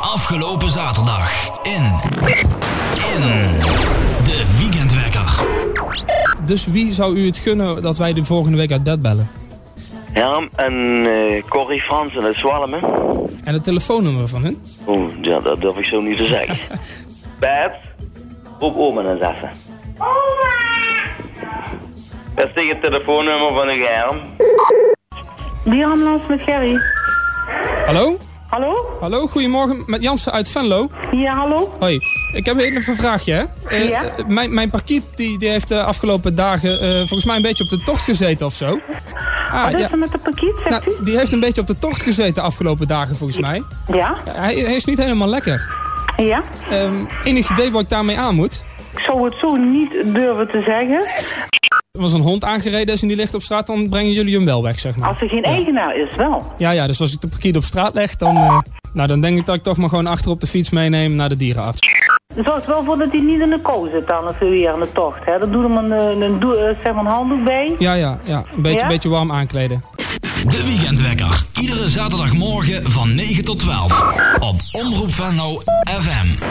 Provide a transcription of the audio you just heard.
Afgelopen zaterdag in. In. De weekendwekker. Dus wie zou u het gunnen dat wij de volgende week uit bed bellen? Ja, en eh Corrie Fransen uit Zwalmen. En het telefoonnummer van hun? Oeh, ja, dat durf ik zo niet te zeggen. Bert, roep oma eens even. Oma! Dat is tegen het telefoonnummer van de Germ. Dierenambulance met Gerry. Hallo? Hallo? Hallo, goedemorgen. Met Jansen uit Venlo. Ja, hallo? Hoi. Ik heb even een vraagje, hè? Eh, Ja? eh, mijn, mijn parkiet die, die heeft de afgelopen dagen eh, volgens mij een beetje op de tocht gezeten of zo. Ah, Wat is ja. er met de pakiet, zegt Nou, die heeft een beetje op de tocht gezeten de afgelopen dagen volgens mij. Ja? Hij, hij is niet helemaal lekker. Ja? Ehm enig idee wat ik daarmee aan moet? Ik zou het zo niet durven te zeggen. Er was een hond aangereden is en die ligt op straat, dan brengen jullie hem wel weg, zeg maar. Als er geen eigenaar is, wel. Ja, ja, dus als ik de parkiet op straat leg, dan, eh, nou, dan denk ik dat ik toch maar gewoon achter op de fiets meeneem naar de dierenarts. Zorg er wel voor dat hij niet in de kou zit dan, als we weer aan de tocht. Hè. Dan doe hem een, een, eh, zeg maar een handdoek bij. Ja, ja, ja. Een beetje, Ja? beetje warm aankleden. De weekendwekker. Iedere zaterdagmorgen van 9 tot 12. Op Omroep Venlo FM.